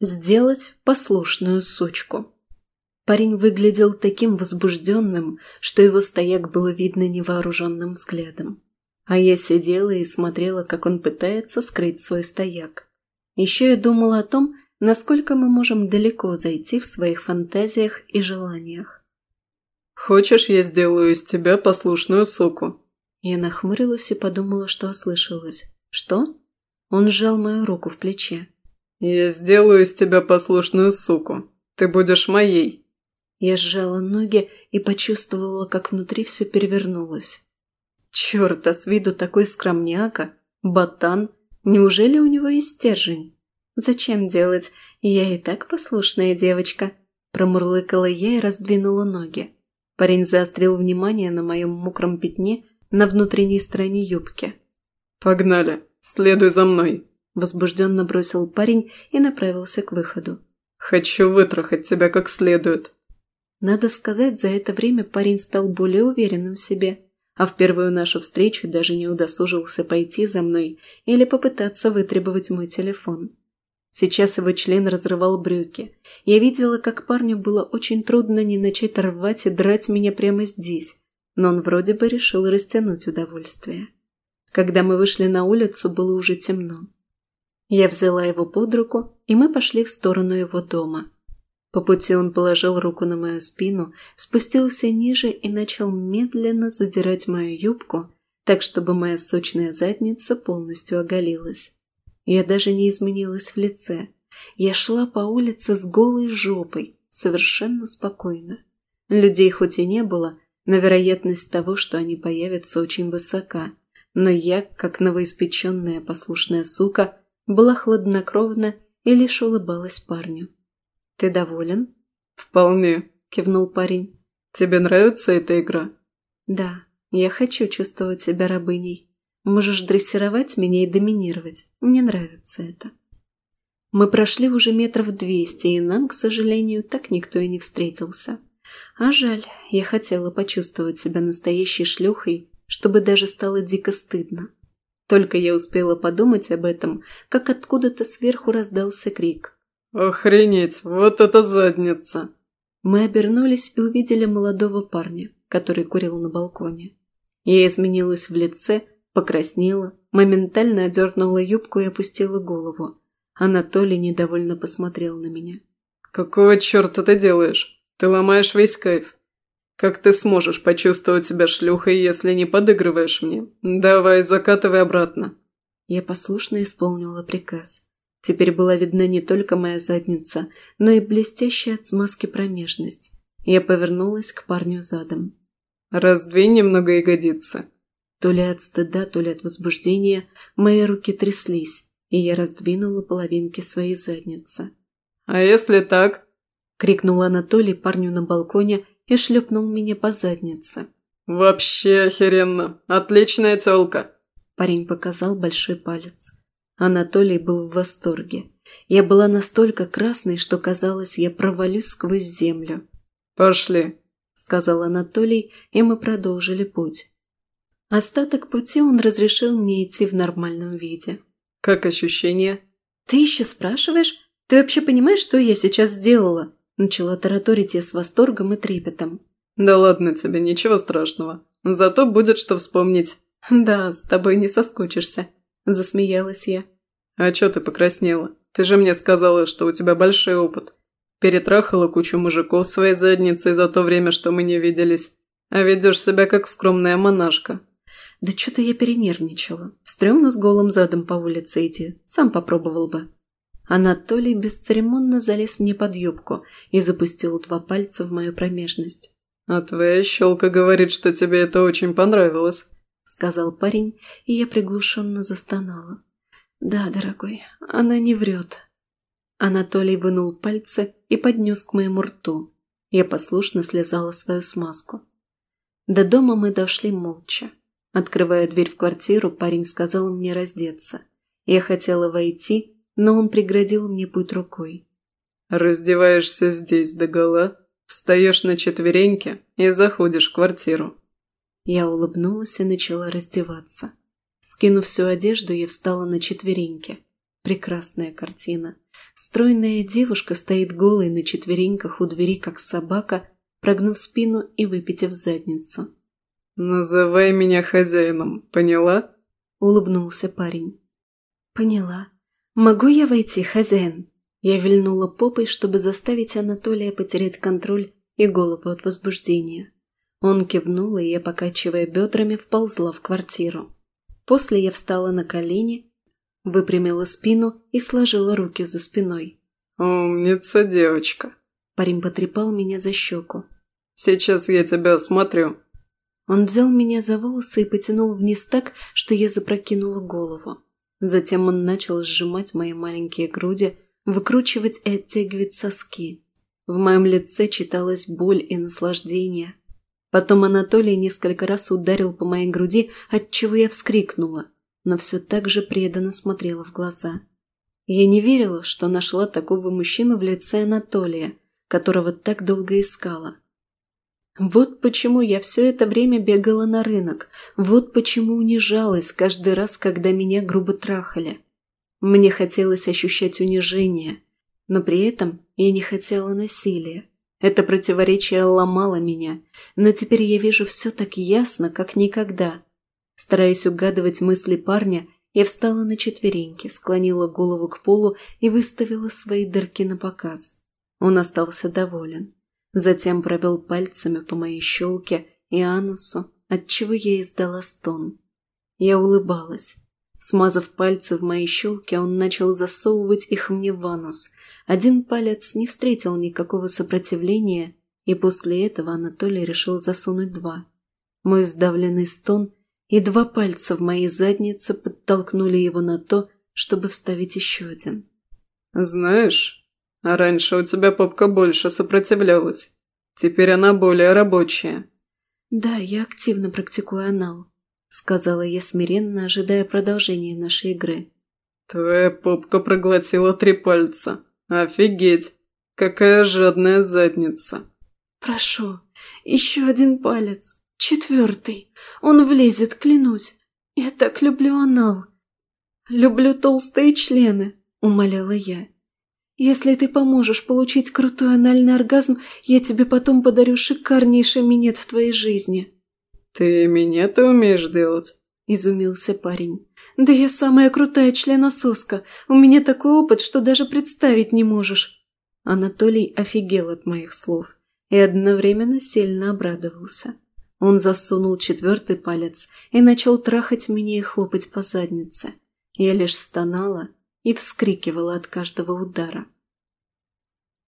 Сделать послушную сучку. Парень выглядел таким возбужденным, что его стояк было видно невооруженным взглядом. А я сидела и смотрела, как он пытается скрыть свой стояк. Еще я думала о том, насколько мы можем далеко зайти в своих фантазиях и желаниях. «Хочешь, я сделаю из тебя послушную суку?» Я нахмурилась и подумала, что ослышалась. «Что?» Он сжал мою руку в плече. «Я сделаю из тебя послушную суку. Ты будешь моей». Я сжала ноги и почувствовала, как внутри все перевернулось. Черт, а с виду такой скромняка, ботан. Неужели у него есть стержень? Зачем делать? Я и так послушная девочка. Промурлыкала я и раздвинула ноги. Парень заострил внимание на моем мокром пятне на внутренней стороне юбки. «Погнали, следуй за мной», Возбужденно бросил парень и направился к выходу. «Хочу вытрахать тебя как следует». Надо сказать, за это время парень стал более уверенным в себе, а в первую нашу встречу даже не удосужился пойти за мной или попытаться вытребовать мой телефон. Сейчас его член разрывал брюки. Я видела, как парню было очень трудно не начать рвать и драть меня прямо здесь, но он вроде бы решил растянуть удовольствие. Когда мы вышли на улицу, было уже темно. Я взяла его под руку, и мы пошли в сторону его дома. По пути он положил руку на мою спину, спустился ниже и начал медленно задирать мою юбку, так чтобы моя сочная задница полностью оголилась. Я даже не изменилась в лице. Я шла по улице с голой жопой, совершенно спокойно. Людей хоть и не было, но вероятность того, что они появятся, очень высока. Но я, как новоиспеченная послушная сука, была хладнокровна и лишь улыбалась парню. «Ты доволен?» «Вполне», – кивнул парень. «Тебе нравится эта игра?» «Да, я хочу чувствовать себя рабыней. Можешь дрессировать меня и доминировать. Мне нравится это». Мы прошли уже метров двести, и нам, к сожалению, так никто и не встретился. А жаль, я хотела почувствовать себя настоящей шлюхой, чтобы даже стало дико стыдно. Только я успела подумать об этом, как откуда-то сверху раздался крик. «Охренеть, вот это задница!» Мы обернулись и увидели молодого парня, который курил на балконе. Я изменилась в лице, покраснела, моментально одернула юбку и опустила голову. Анатолий недовольно посмотрел на меня. «Какого черта ты делаешь? Ты ломаешь весь кайф. Как ты сможешь почувствовать себя шлюхой, если не подыгрываешь мне? Давай, закатывай обратно». Я послушно исполнила приказ. Теперь была видна не только моя задница, но и блестящая от смазки промежность. Я повернулась к парню задом. «Раздвинь немного ягодицы». То ли от стыда, то ли от возбуждения мои руки тряслись, и я раздвинула половинки своей задницы. «А если так?» – крикнул Анатолий парню на балконе и шлепнул меня по заднице. «Вообще охеренно! Отличная тёлка!» Парень показал большой палец. Анатолий был в восторге. Я была настолько красной, что казалось, я провалюсь сквозь землю. «Пошли», — сказал Анатолий, и мы продолжили путь. Остаток пути он разрешил мне идти в нормальном виде. «Как ощущения?» «Ты еще спрашиваешь? Ты вообще понимаешь, что я сейчас сделала?» Начала тараторить я с восторгом и трепетом. «Да ладно тебе, ничего страшного. Зато будет что вспомнить». «Да, с тобой не соскучишься», – засмеялась я. «А чё ты покраснела? Ты же мне сказала, что у тебя большой опыт. Перетрахала кучу мужиков своей задницей за то время, что мы не виделись. А ведешь себя как скромная монашка». «Да что-то я перенервничала. Стремно с голым задом по улице идти. Сам попробовал бы». Анатолий бесцеремонно залез мне под юбку и запустил два пальца в мою промежность. «А твоя щелка говорит, что тебе это очень понравилось», — сказал парень, и я приглушенно застонала. «Да, дорогой, она не врет». Анатолий вынул пальцы и поднес к моему рту. Я послушно слезала свою смазку. До дома мы дошли молча. Открывая дверь в квартиру, парень сказал мне раздеться. Я хотела войти, но он преградил мне путь рукой. «Раздеваешься здесь догола, встаешь на четвереньки и заходишь в квартиру». Я улыбнулась и начала раздеваться. Скинув всю одежду, я встала на четвереньки. Прекрасная картина. Стройная девушка стоит голой на четвереньках у двери, как собака, прогнув спину и выпитив задницу. «Называй меня хозяином, поняла?» – улыбнулся парень. «Поняла. Могу я войти, хозяин?» Я вильнула попой, чтобы заставить Анатолия потерять контроль и голову от возбуждения. Он кивнул, и я, покачивая бедрами, вползла в квартиру. После я встала на колени, выпрямила спину и сложила руки за спиной. «Умница, девочка!» Парень потрепал меня за щеку. «Сейчас я тебя осмотрю». Он взял меня за волосы и потянул вниз так, что я запрокинула голову. Затем он начал сжимать мои маленькие груди, выкручивать и оттягивать соски. В моем лице читалась боль и наслаждение. Потом Анатолий несколько раз ударил по моей груди, отчего я вскрикнула, но все так же преданно смотрела в глаза. Я не верила, что нашла такого мужчину в лице Анатолия, которого так долго искала. Вот почему я все это время бегала на рынок, вот почему унижалась каждый раз, когда меня грубо трахали. Мне хотелось ощущать унижение, но при этом я не хотела насилия. Это противоречие ломало меня, но теперь я вижу все так ясно, как никогда. Стараясь угадывать мысли парня, я встала на четвереньки, склонила голову к полу и выставила свои дырки на показ. Он остался доволен. Затем провел пальцами по моей щелке и анусу, отчего я издала стон. Я улыбалась. Смазав пальцы в моей щелке, он начал засовывать их мне в анус. Один палец не встретил никакого сопротивления, и после этого Анатолий решил засунуть два. Мой сдавленный стон и два пальца в моей заднице подтолкнули его на то, чтобы вставить еще один. «Знаешь, а раньше у тебя попка больше сопротивлялась. Теперь она более рабочая». «Да, я активно практикую анал», — сказала я смиренно, ожидая продолжения нашей игры. «Твоя попка проглотила три пальца. Офигеть! Какая жадная задница!» «Прошу, еще один палец. Четвертый. Он влезет, клянусь. Я так люблю анал. Люблю толстые члены», — умоляла я. Если ты поможешь получить крутой анальный оргазм, я тебе потом подарю шикарнейший минет в твоей жизни». «Ты минеты умеешь делать?» – изумился парень. «Да я самая крутая членососка. У меня такой опыт, что даже представить не можешь». Анатолий офигел от моих слов и одновременно сильно обрадовался. Он засунул четвертый палец и начал трахать меня и хлопать по заднице. Я лишь стонала, и вскрикивала от каждого удара.